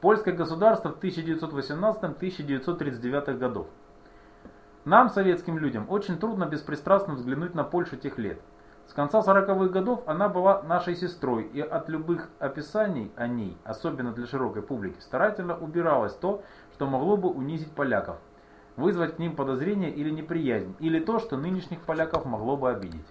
Польское государство в 1918-1939 годов. Нам, советским людям, очень трудно беспристрастно взглянуть на Польшу тех лет. С конца 40-х годов она была нашей сестрой, и от любых описаний о ней, особенно для широкой публики, старательно убиралось то, что могло бы унизить поляков, вызвать к ним подозрение или неприязнь, или то, что нынешних поляков могло бы обидеть.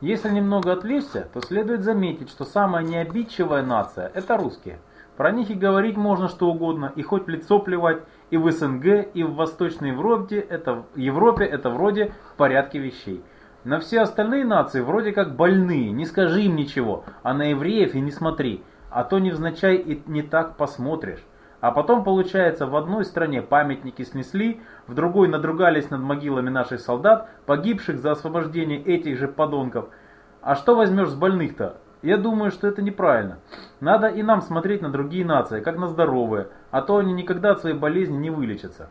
Если немного отвлечься, то следует заметить, что самая необидчивая нация – это русские. Про них и говорить можно что угодно, и хоть в лицо плевать, и в СНГ, и в Восточной Европе это, Европе это вроде в порядке вещей. На все остальные нации вроде как больные, не скажи им ничего, а на евреев и не смотри, а то невзначай и не так посмотришь. А потом получается в одной стране памятники снесли, в другой надругались над могилами наших солдат, погибших за освобождение этих же подонков. А что возьмешь с больных-то? Я думаю, что это неправильно. Надо и нам смотреть на другие нации, как на здоровые, а то они никогда от своей болезни не вылечатся.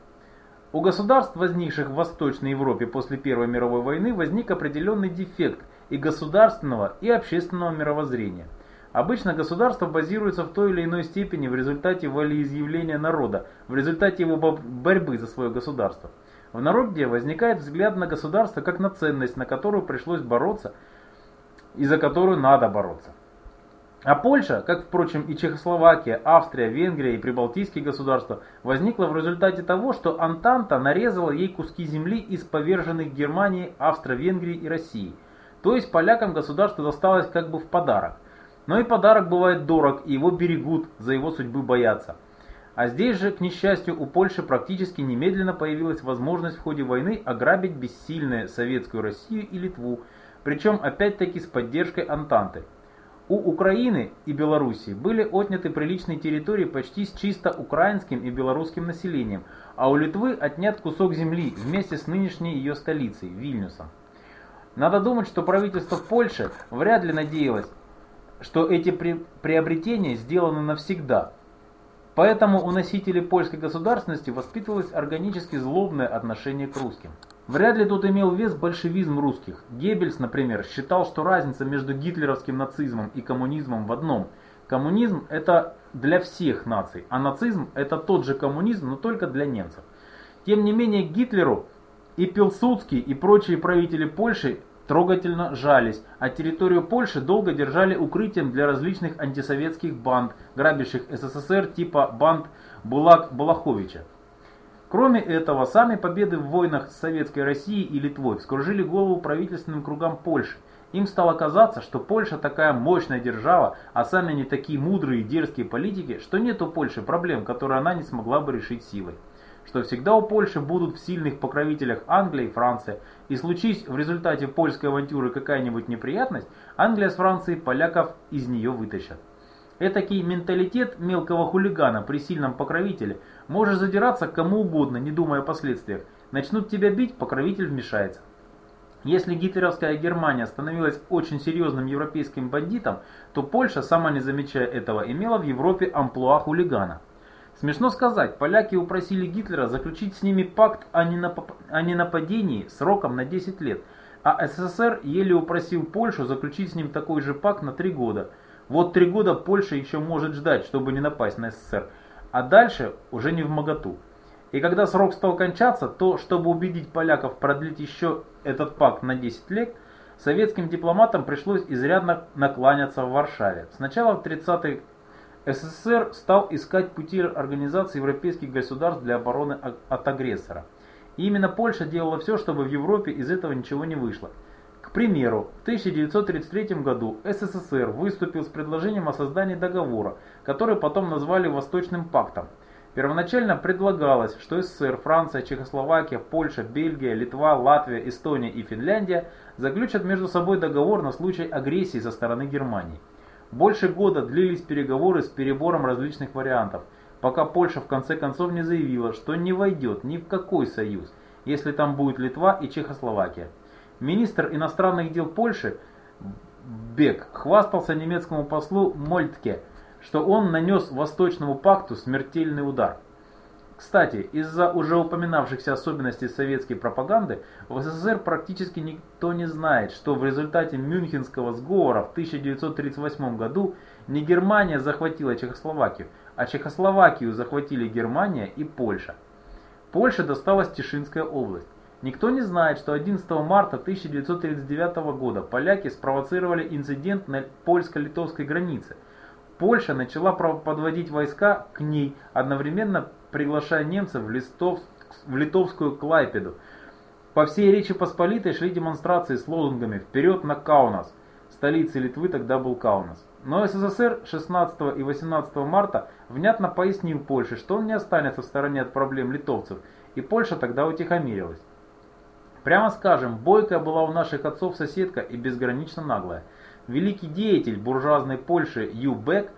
У государств, возникших в Восточной Европе после Первой мировой войны, возник определенный дефект и государственного, и общественного мировоззрения. Обычно государство базируется в той или иной степени в результате волеизъявления народа, в результате его борьбы за свое государство. В народе возникает взгляд на государство как на ценность, на которую пришлось бороться и за которую надо бороться. А Польша, как, впрочем, и Чехословакия, Австрия, Венгрия и прибалтийские государства, возникла в результате того, что Антанта нарезала ей куски земли из поверженных Германии, Австро-Венгрии и России. То есть полякам государство досталось как бы в подарок. Но и подарок бывает дорог, и его берегут, за его судьбы боятся. А здесь же, к несчастью, у Польши практически немедленно появилась возможность в ходе войны ограбить бессильную советскую Россию и Литву, причем опять-таки с поддержкой Антанты. У Украины и Белоруссии были отняты приличные территории почти с чисто украинским и белорусским населением, а у Литвы отнят кусок земли вместе с нынешней ее столицей, Вильнюсом. Надо думать, что правительство Польши вряд ли надеялось, что эти приобретения сделаны навсегда. Поэтому у носителей польской государственности воспитывалось органически злобное отношение к русским. Вряд ли тут имел вес большевизм русских. Геббельс, например, считал, что разница между гитлеровским нацизмом и коммунизмом в одном. Коммунизм это для всех наций, а нацизм это тот же коммунизм, но только для немцев. Тем не менее Гитлеру и Пилсудский и прочие правители Польши трогательно жались, а территорию Польши долго держали укрытием для различных антисоветских банд, грабящих СССР типа банд Булак-Балаховича. Кроме этого, сами победы в войнах с Советской Россией и Литвой вскружили голову правительственным кругам Польши. Им стало казаться, что Польша такая мощная держава, а сами они такие мудрые и дерзкие политики, что нет у Польши проблем, которые она не смогла бы решить силой. Что всегда у Польши будут в сильных покровителях Англия и Франция, и случись в результате польской авантюры какая-нибудь неприятность, Англия с Францией поляков из нее вытащат. Этакий менталитет мелкого хулигана при сильном покровителе. Можешь задираться кому угодно, не думая о последствиях. Начнут тебя бить, покровитель вмешается. Если гитлеровская Германия становилась очень серьезным европейским бандитом, то Польша, сама не замечая этого, имела в Европе амплуа хулигана. Смешно сказать, поляки упросили Гитлера заключить с ними пакт о ненападении сроком на 10 лет, а СССР еле упросил Польшу заключить с ним такой же пакт на 3 года – вот три года Польша еще может ждать, чтобы не напасть на СССР, а дальше уже не в моготу. И когда срок стал кончаться, то, чтобы убедить поляков продлить еще этот пакт на 10 лет, советским дипломатам пришлось изрядно накланяться в Варшаве. Сначала в 30-х СССР стал искать пути организации европейских государств для обороны от агрессора. И именно Польша делала все, чтобы в Европе из этого ничего не вышло. Примеру, в 1933 году СССР выступил с предложением о создании договора, который потом назвали Восточным пактом. Первоначально предлагалось, что СССР, Франция, Чехословакия, Польша, Бельгия, Литва, Латвия, Эстония и Финляндия заключат между собой договор на случай агрессии со стороны Германии. Больше года длились переговоры с перебором различных вариантов, пока Польша в конце концов не заявила, что не войдет ни в какой союз, если там будет Литва и Чехословакия. Министр иностранных дел Польши Бек хвастался немецкому послу Мольтке, что он нанес Восточному пакту смертельный удар. Кстати, из-за уже упоминавшихся особенностей советской пропаганды, в СССР практически никто не знает, что в результате Мюнхенского сговора в 1938 году не Германия захватила Чехословакию, а Чехословакию захватили Германия и Польша. Польше досталась Тишинская область. Никто не знает, что 11 марта 1939 года поляки спровоцировали инцидент на польско-литовской границе. Польша начала подводить войска к ней, одновременно приглашая немцев в, Листов, в литовскую Клайпеду. По всей Речи Посполитой шли демонстрации с лозунгами «Вперед на Каунас!» Столицей Литвы тогда был Каунас. Но СССР 16 и 18 марта внятно пояснил Польше, что он не останется в стороне от проблем литовцев, и Польша тогда утихомирилась. Прямо скажем, бойкая была у наших отцов соседка и безгранично наглая. Великий деятель буржуазной Польши Ю Бек,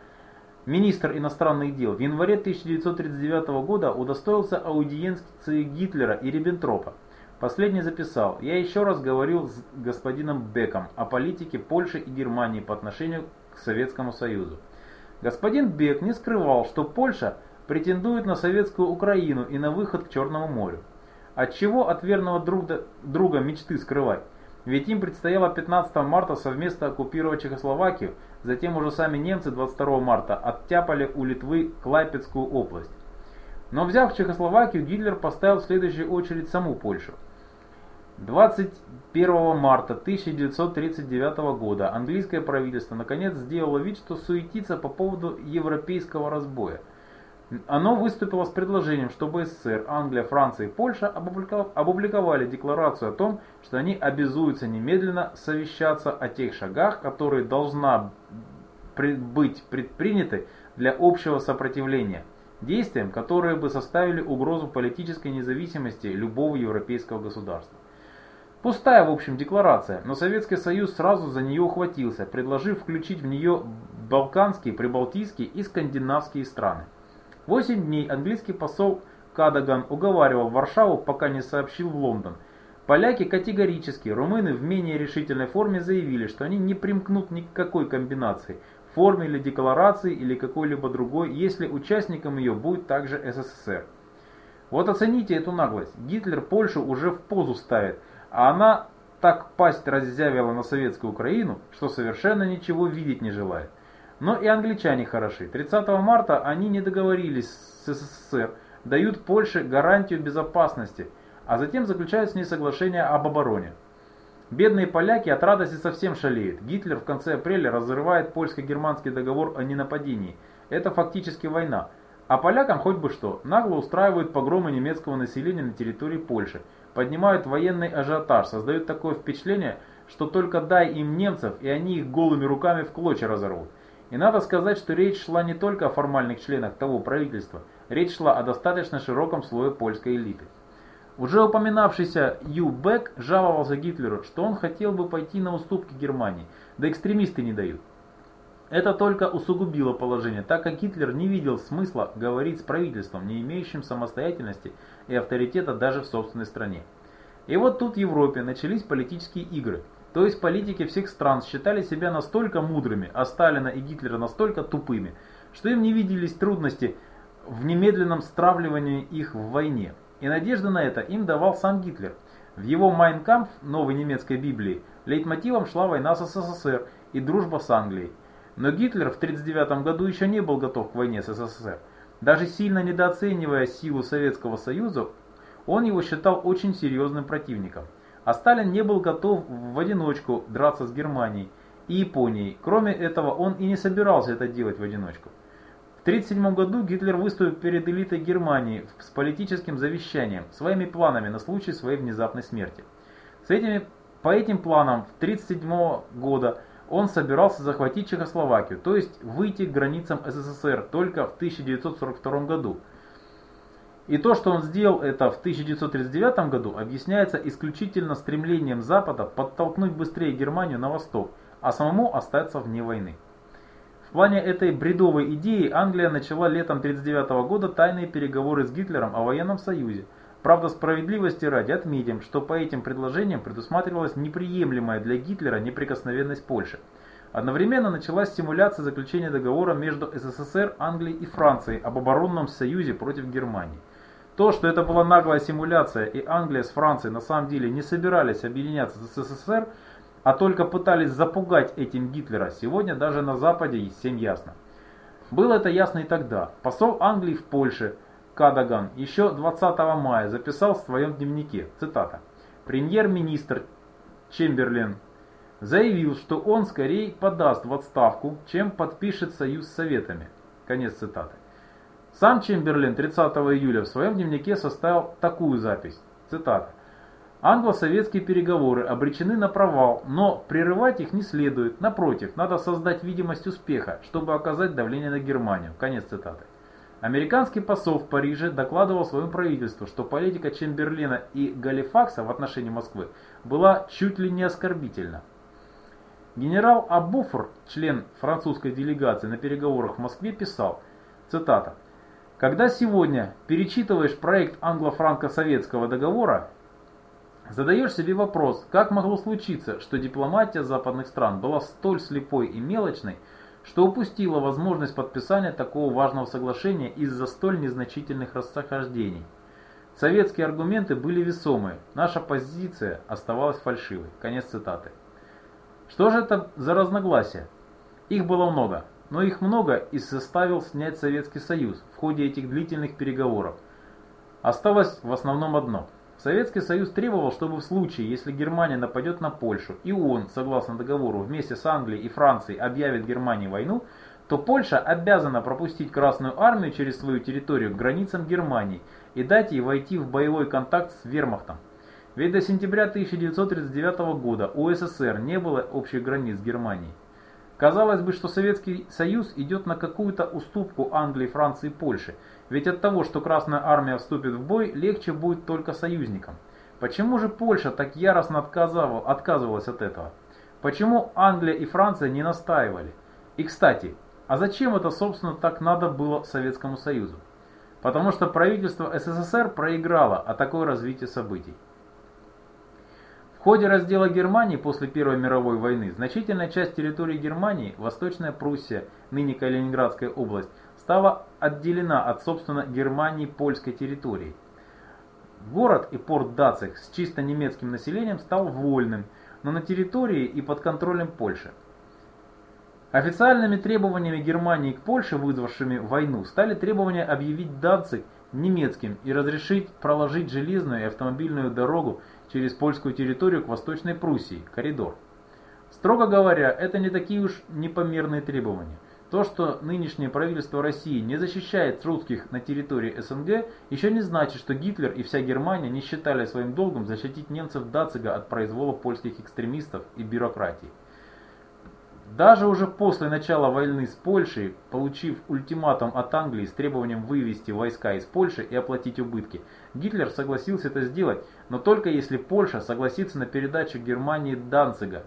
министр иностранных дел, в январе 1939 года удостоился аудиенции Гитлера и Риббентропа. Последний записал, я еще раз говорил с господином Беком о политике Польши и Германии по отношению к Советскому Союзу. Господин Бек не скрывал, что Польша претендует на советскую Украину и на выход к Черному морю. Отчего от верного друга, друга мечты скрывать? Ведь им предстояло 15 марта совместно оккупировать Чехословакию, затем уже сами немцы 22 марта оттяпали у Литвы Клайпецкую область. Но взяв Чехословакию, Гитлер поставил в следующую очередь саму Польшу. 21 марта 1939 года английское правительство наконец сделало вид, что суетится по поводу европейского разбоя – оно выступило с предложением, чтобы СССР, Англия, Франция и Польша опубликовали декларацию о том, что они обязуются немедленно совещаться о тех шагах, которые должна быть предприняты для общего сопротивления, действиям, которые бы составили угрозу политической независимости любого европейского государства. Пустая, в общем, декларация, но Советский Союз сразу за нее ухватился, предложив включить в нее балканские, прибалтийские и скандинавские страны. Восемь дней английский посол Кадаган уговаривал Варшаву, пока не сообщил в Лондон. Поляки категорически, румыны в менее решительной форме заявили, что они не примкнут ни к какой комбинации, форме или декларации или какой-либо другой, если участником ее будет также СССР. Вот оцените эту наглость. Гитлер Польшу уже в позу ставит, а она так пасть раззявила на советскую Украину, что совершенно ничего видеть не желает. Но и англичане хороши. 30 марта они не договорились с СССР, дают Польше гарантию безопасности, а затем заключают с ней соглашение об обороне. Бедные поляки от радости совсем шалеют. Гитлер в конце апреля разрывает польско-германский договор о ненападении. Это фактически война. А полякам хоть бы что, нагло устраивают погромы немецкого населения на территории Польши, поднимают военный ажиотаж, создают такое впечатление, что только дай им немцев, и они их голыми руками в клочья разорвут. И надо сказать, что речь шла не только о формальных членах того правительства, речь шла о достаточно широком слое польской элиты. Уже упоминавшийся Ю Бек жаловался Гитлеру, что он хотел бы пойти на уступки Германии, да экстремисты не дают. Это только усугубило положение, так как Гитлер не видел смысла говорить с правительством, не имеющим самостоятельности и авторитета даже в собственной стране. И вот тут в Европе начались политические игры – то есть политики всех стран считали себя настолько мудрыми, а Сталина и Гитлера настолько тупыми, что им не виделись трудности в немедленном стравливании их в войне. И надежда на это им давал сам Гитлер. В его «Майнкампф» новой немецкой Библии лейтмотивом шла война с СССР и дружба с Англией. Но Гитлер в 1939 году еще не был готов к войне с СССР. Даже сильно недооценивая силу Советского Союза, он его считал очень серьезным противником – а Сталин не был готов в одиночку драться с Германией и Японией. Кроме этого, он и не собирался это делать в одиночку. В 1937 году Гитлер выступил перед элитой Германии с политическим завещанием, своими планами на случай своей внезапной смерти. С этими, по этим планам в 1937 года он собирался захватить Чехословакию, то есть выйти к границам СССР только в 1942 году – и то, что он сделал это в 1939 году, объясняется исключительно стремлением Запада подтолкнуть быстрее Германию на восток, а самому остаться вне войны. В плане этой бредовой идеи Англия начала летом 1939 года тайные переговоры с Гитлером о военном союзе. Правда, справедливости ради отметим, что по этим предложениям предусматривалась неприемлемая для Гитлера неприкосновенность Польши. Одновременно началась симуляция заключения договора между СССР, Англией и Францией об оборонном союзе против Германии. То, что это была наглая симуляция и Англия с Францией на самом деле не собирались объединяться с СССР, а только пытались запугать этим Гитлера, сегодня даже на Западе всем ясно. Было это ясно и тогда. Посол Англии в Польше Кадаган еще 20 мая записал в своем дневнике, цитата, «Премьер-министр Чемберлен заявил, что он скорее подаст в отставку, чем подпишет союз с Советами». Конец цитаты. Сам Чемберлен 30 июля в своем дневнике составил такую запись, цитата, Англо-советские переговоры обречены на провал, но прерывать их не следует. Напротив, надо создать видимость успеха, чтобы оказать давление на Германию. Конец цитаты. Американский посол в Париже докладывал своему правительству, что политика Чемберлина и Галифакса в отношении Москвы была чуть ли не оскорбительна. Генерал Абуфр, член французской делегации на переговорах в Москве, писал, цитата, «Когда сегодня перечитываешь проект англо-франко-советского договора, Задаешь себе вопрос, как могло случиться, что дипломатия западных стран была столь слепой и мелочной, что упустила возможность подписания такого важного соглашения из-за столь незначительных расхождений. Советские аргументы были весомые, наша позиция оставалась фальшивой. Конец цитаты. Что же это за разногласия? Их было много, но их много и составил снять Советский Союз в ходе этих длительных переговоров. Осталось в основном одно – Советский Союз требовал, чтобы в случае, если Германия нападет на Польшу, и он, согласно договору, вместе с Англией и Францией объявит Германии войну, то Польша обязана пропустить Красную Армию через свою территорию к границам Германии и дать ей войти в боевой контакт с вермахтом. Ведь до сентября 1939 года у СССР не было общих границ с Германией. Казалось бы, что Советский Союз идет на какую-то уступку Англии, Франции и Польши, ведь от того, что Красная Армия вступит в бой, легче будет только союзникам. Почему же Польша так яростно отказывалась от этого? Почему Англия и Франция не настаивали? И кстати, а зачем это собственно так надо было Советскому Союзу? Потому что правительство СССР проиграло о такое развитие событий. В ходе раздела Германии после Первой мировой войны значительная часть территории Германии, Восточная Пруссия, ныне Калининградская область, стала отделена от, собственно, Германии польской территории. Город и порт Дацих с чисто немецким населением стал вольным, но на территории и под контролем Польши. Официальными требованиями Германии к Польше, вызвавшими войну, стали требования объявить Дацик немецким и разрешить проложить железную и автомобильную дорогу через польскую территорию к Восточной Пруссии, коридор. Строго говоря, это не такие уж непомерные требования. То, что нынешнее правительство России не защищает русских на территории СНГ, еще не значит, что Гитлер и вся Германия не считали своим долгом защитить немцев Дацига от произвола польских экстремистов и бюрократии. Даже уже после начала войны с Польшей, получив ультиматум от Англии с требованием вывести войска из Польши и оплатить убытки, Гитлер согласился это сделать, но только если Польша согласится на передачу Германии Данцига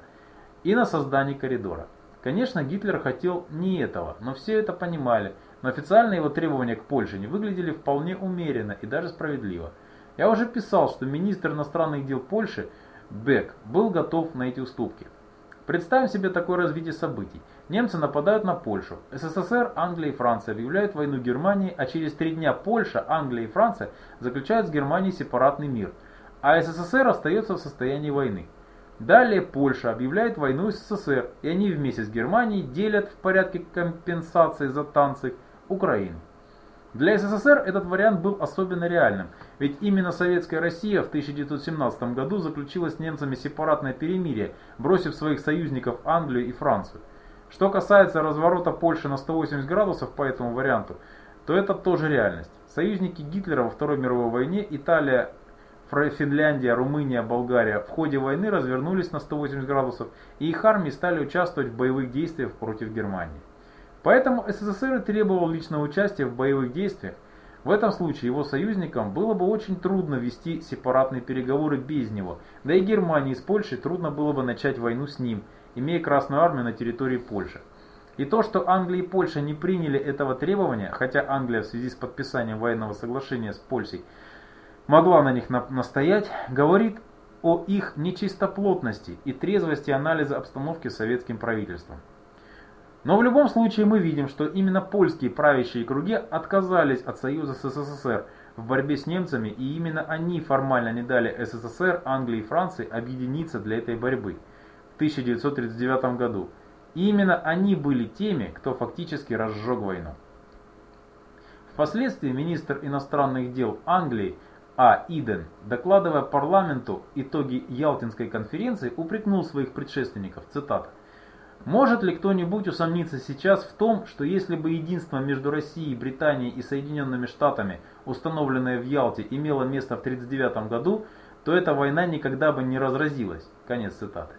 и на создание коридора. Конечно, Гитлер хотел не этого, но все это понимали, но официальные его требования к Польше не выглядели вполне умеренно и даже справедливо. Я уже писал, что министр иностранных дел Польши Бек был готов на эти уступки. Представим себе такое развитие событий. Немцы нападают на Польшу. СССР, Англия и Франция объявляют войну Германии, а через три дня Польша, Англия и Франция заключают с Германией сепаратный мир. А СССР остается в состоянии войны. Далее Польша объявляет войну СССР, и они вместе с Германией делят в порядке компенсации за танцы Украину. Для СССР этот вариант был особенно реальным, ведь именно Советская Россия в 1917 году заключила с немцами сепаратное перемирие, бросив своих союзников Англию и Францию. Что касается разворота Польши на 180 градусов по этому варианту, то это тоже реальность. Союзники Гитлера во Второй мировой войне, Италия, Финляндия, Румыния, Болгария в ходе войны развернулись на 180 градусов, и их армии стали участвовать в боевых действиях против Германии. Поэтому СССР требовал личного участия в боевых действиях. В этом случае его союзникам было бы очень трудно вести сепаратные переговоры без него, да и Германии с Польшей трудно было бы начать войну с ним, имея Красную Армию на территории Польши. И то, что Англия и Польша не приняли этого требования, хотя Англия в связи с подписанием военного соглашения с Польшей могла на них настоять, говорит о их нечистоплотности и трезвости анализа обстановки советским правительством. Но в любом случае мы видим, что именно польские правящие круги отказались от союза с СССР в борьбе с немцами, и именно они формально не дали СССР, Англии и Франции объединиться для этой борьбы в 1939 году. И именно они были теми, кто фактически разжег войну. Впоследствии министр иностранных дел Англии А. Иден, докладывая парламенту итоги Ялтинской конференции, упрекнул своих предшественников, цитата, может ли кто-нибудь усомниться сейчас в том, что если бы единство между Россией, Британией и Соединенными Штатами, установленное в Ялте, имело место в 1939 году, то эта война никогда бы не разразилась? Конец цитаты.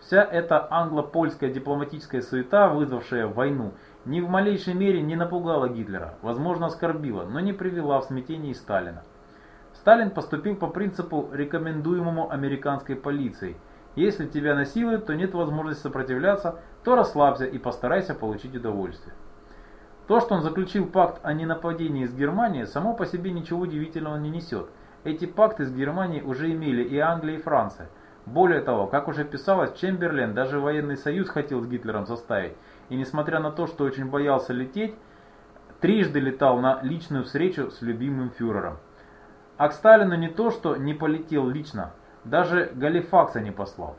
Вся эта англо-польская дипломатическая суета, вызвавшая войну, ни в малейшей мере не напугала Гитлера, возможно оскорбила, но не привела в смятение Сталина. Сталин поступил по принципу, рекомендуемому американской полицией – если тебя насилуют, то нет возможности сопротивляться, то расслабься и постарайся получить удовольствие. То, что он заключил пакт о ненападении с Германией, само по себе ничего удивительного не несет. Эти пакты с Германией уже имели и Англия, и Франция. Более того, как уже писалось, Чемберлен даже военный союз хотел с Гитлером составить. И несмотря на то, что очень боялся лететь, трижды летал на личную встречу с любимым фюрером. А к Сталину не то, что не полетел лично, даже Галифакса не послал.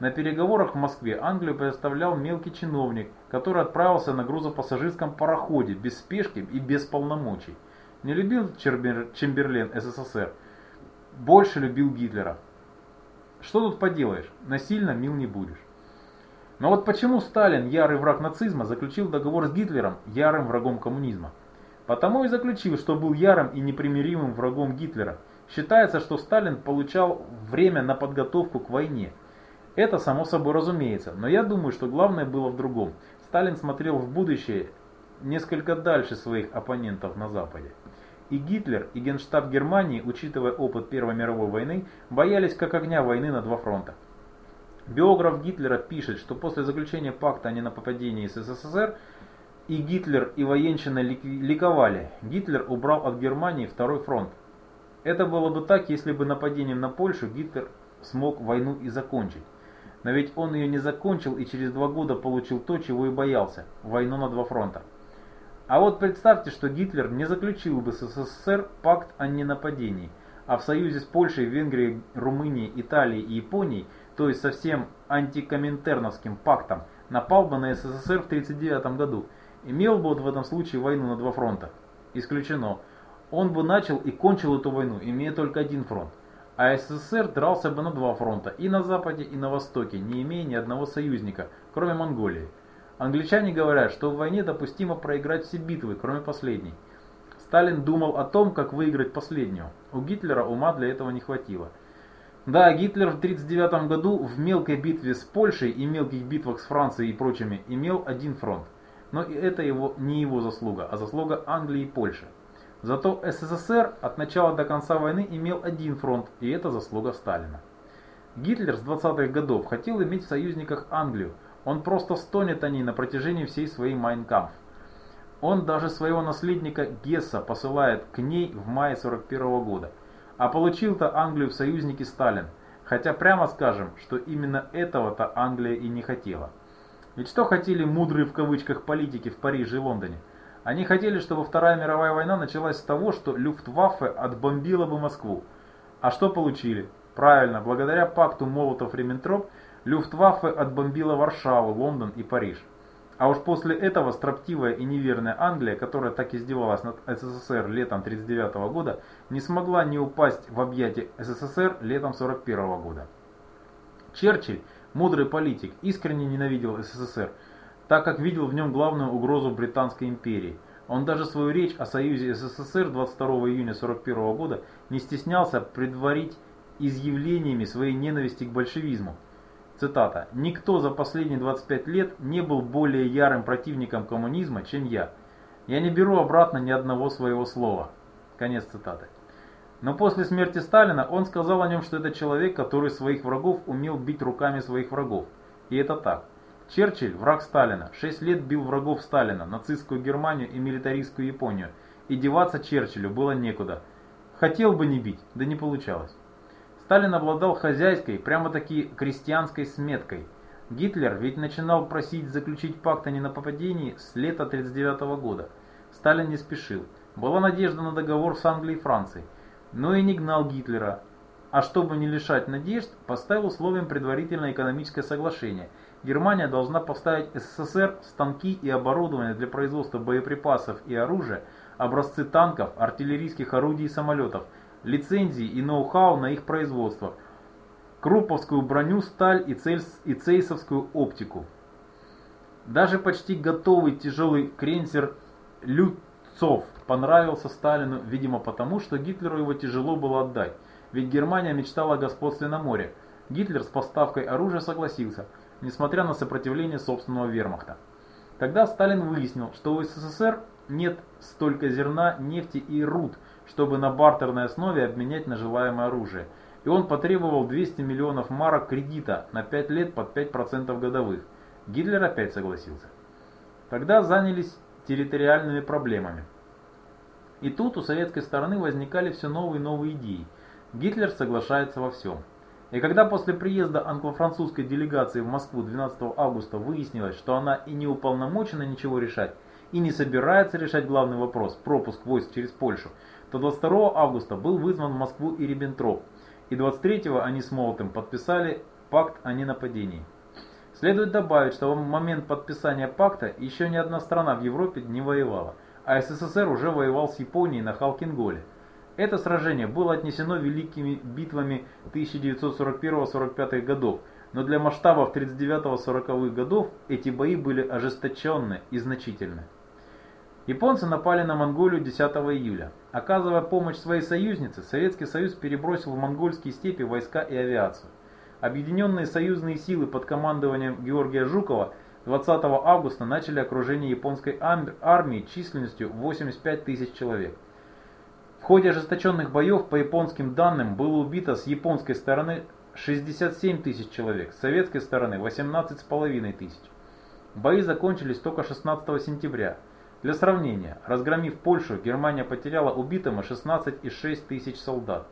На переговорах в Москве Англию представлял мелкий чиновник, который отправился на грузопассажирском пароходе без спешки и без полномочий. Не любил Чемберлен СССР, больше любил Гитлера. Что тут поделаешь, насильно мил не будешь. Но вот почему Сталин, ярый враг нацизма, заключил договор с Гитлером, ярым врагом коммунизма? Потому и заключил, что был ярым и непримиримым врагом Гитлера – Считается, что Сталин получал время на подготовку к войне. Это само собой разумеется, но я думаю, что главное было в другом. Сталин смотрел в будущее несколько дальше своих оппонентов на Западе. И Гитлер, и Генштаб Германии, учитывая опыт Первой мировой войны, боялись как огня войны на два фронта. Биограф Гитлера пишет, что после заключения пакта о ненападении с СССР и Гитлер, и военщина ликовали. Гитлер убрал от Германии второй фронт, это было бы так, если бы нападением на Польшу Гитлер смог войну и закончить. Но ведь он ее не закончил и через два года получил то, чего и боялся – войну на два фронта. А вот представьте, что Гитлер не заключил бы с СССР пакт о ненападении, а в союзе с Польшей, Венгрией, Румынией, Италией и Японией, то есть совсем антикоминтерновским пактом, напал бы на СССР в 1939 году. Имел бы вот в этом случае войну на два фронта? Исключено он бы начал и кончил эту войну, имея только один фронт. А СССР дрался бы на два фронта, и на западе, и на востоке, не имея ни одного союзника, кроме Монголии. Англичане говорят, что в войне допустимо проиграть все битвы, кроме последней. Сталин думал о том, как выиграть последнюю. У Гитлера ума для этого не хватило. Да, Гитлер в 1939 году в мелкой битве с Польшей и мелких битвах с Францией и прочими имел один фронт. Но это его, не его заслуга, а заслуга Англии и Польши. Зато СССР от начала до конца войны имел один фронт, и это заслуга Сталина. Гитлер с 20-х годов хотел иметь в союзниках Англию, он просто стонет о ней на протяжении всей своей Майнкамф. Он даже своего наследника Гесса посылает к ней в мае 41 -го года. А получил-то Англию в союзники Сталин, хотя прямо скажем, что именно этого-то Англия и не хотела. Ведь что хотели мудрые в кавычках политики в Париже и Лондоне? Они хотели, чтобы Вторая мировая война началась с того, что Люфтваффе отбомбила бы Москву. А что получили? Правильно, благодаря пакту Молотов-Риббентроп Люфтваффе отбомбила Варшаву, Лондон и Париж. А уж после этого строптивая и неверная Англия, которая так издевалась над СССР летом 1939 года, не смогла не упасть в объятия СССР летом 1941 года. Черчилль, мудрый политик, искренне ненавидел СССР, так как видел в нем главную угрозу Британской империи. Он даже свою речь о союзе СССР 22 июня 1941 года не стеснялся предварить изъявлениями своей ненависти к большевизму. Цитата. «Никто за последние 25 лет не был более ярым противником коммунизма, чем я. Я не беру обратно ни одного своего слова». Конец цитаты. Но после смерти Сталина он сказал о нем, что это человек, который своих врагов умел бить руками своих врагов. И это так. Черчилль – враг Сталина. Шесть лет бил врагов Сталина, нацистскую Германию и милитаристскую Японию. И деваться Черчиллю было некуда. Хотел бы не бить, да не получалось. Сталин обладал хозяйской, прямо-таки крестьянской сметкой. Гитлер ведь начинал просить заключить пакт о ненападении с лета 1939 года. Сталин не спешил. Была надежда на договор с Англией и Францией. Но и не гнал Гитлера. А чтобы не лишать надежд, поставил условием предварительное экономическое соглашение – Германия должна поставить СССР станки и оборудование для производства боеприпасов и оружия, образцы танков, артиллерийских орудий и самолетов, лицензии и ноу-хау на их производство, круповскую броню, сталь и, цельс, и цейсовскую оптику. Даже почти готовый тяжелый крейсер Люцов понравился Сталину, видимо потому, что Гитлеру его тяжело было отдать, ведь Германия мечтала о господстве на море. Гитлер с поставкой оружия согласился – несмотря на сопротивление собственного вермахта. Тогда Сталин выяснил, что у СССР нет столько зерна, нефти и руд, чтобы на бартерной основе обменять на желаемое оружие, и он потребовал 200 миллионов марок кредита на 5 лет под 5% годовых. Гитлер опять согласился. Тогда занялись территориальными проблемами. И тут у советской стороны возникали все новые и новые идеи. Гитлер соглашается во всем. И когда после приезда англо-французской делегации в Москву 12 августа выяснилось, что она и не уполномочена ничего решать, и не собирается решать главный вопрос – пропуск войск через Польшу, то 22 августа был вызван в Москву и Риббентроп, и 23-го они с Молотым подписали пакт о ненападении. Следует добавить, что в момент подписания пакта еще ни одна страна в Европе не воевала, а СССР уже воевал с Японией на Халкинголе. Это сражение было отнесено великими битвами 1941-45 годов, но для масштабов 39-40 годов эти бои были ожесточенны и значительны. Японцы напали на Монголию 10 июля. Оказывая помощь своей союзнице, Советский Союз перебросил в монгольские степи войска и авиацию. Объединенные союзные силы под командованием Георгия Жукова 20 августа начали окружение японской армии численностью 85 тысяч человек. В ходе ожесточенных боев, по японским данным, было убито с японской стороны 67 тысяч человек, с советской стороны 18,5 тысяч. Бои закончились только 16 сентября. Для сравнения, разгромив Польшу, Германия потеряла убитыми 16,6 тысяч солдат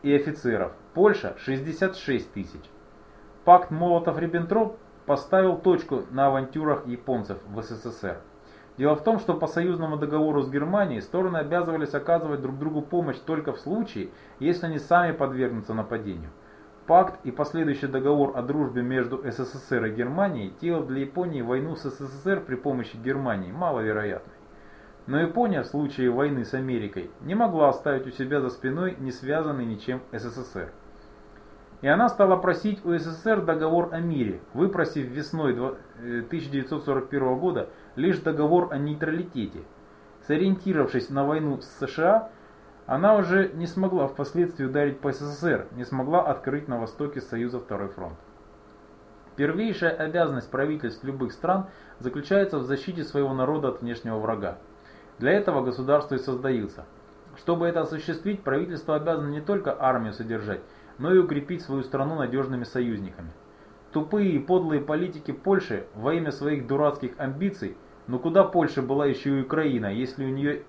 и офицеров, Польша 66 тысяч. Пакт Молотов-Риббентроп поставил точку на авантюрах японцев в СССР. Дело в том, что по союзному договору с Германией стороны обязывались оказывать друг другу помощь только в случае, если они сами подвергнутся нападению. Пакт и последующий договор о дружбе между СССР и Германией делал для Японии войну с СССР при помощи Германии маловероятной. Но Япония в случае войны с Америкой не могла оставить у себя за спиной не связанный ничем СССР. И она стала просить у СССР договор о мире, выпросив весной 1941 э, года лишь договор о нейтралитете. Сориентировавшись на войну с США, она уже не смогла впоследствии ударить по СССР, не смогла открыть на востоке Союза Второй фронт. Первейшая обязанность правительств любых стран заключается в защите своего народа от внешнего врага. Для этого государство и создается. Чтобы это осуществить, правительство обязано не только армию содержать, но и укрепить свою страну надежными союзниками. Тупые и подлые политики Польши во имя своих дурацких амбиций, но куда Польша была еще и Украина, если у нее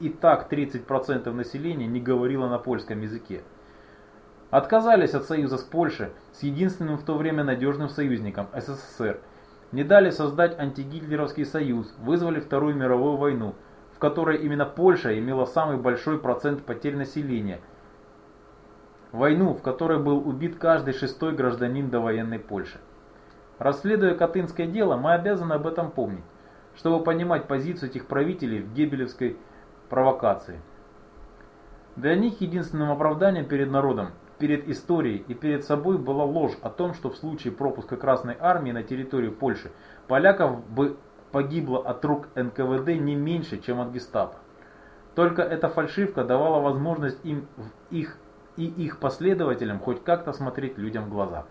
и так 30% населения не говорило на польском языке. Отказались от союза с Польшей, с единственным в то время надежным союзником СССР. Не дали создать антигитлеровский союз, вызвали Вторую мировую войну, в которой именно Польша имела самый большой процент потерь населения – Войну, в которой был убит каждый шестой гражданин довоенной Польши. Расследуя Катынское дело, мы обязаны об этом помнить, чтобы понимать позицию этих правителей в гебелевской провокации. Для них единственным оправданием перед народом, перед историей и перед собой была ложь о том, что в случае пропуска Красной Армии на территорию Польши поляков бы погибло от рук НКВД не меньше, чем от гестапо. Только эта фальшивка давала возможность им в их и их последователям хоть как-то смотреть людям в глаза.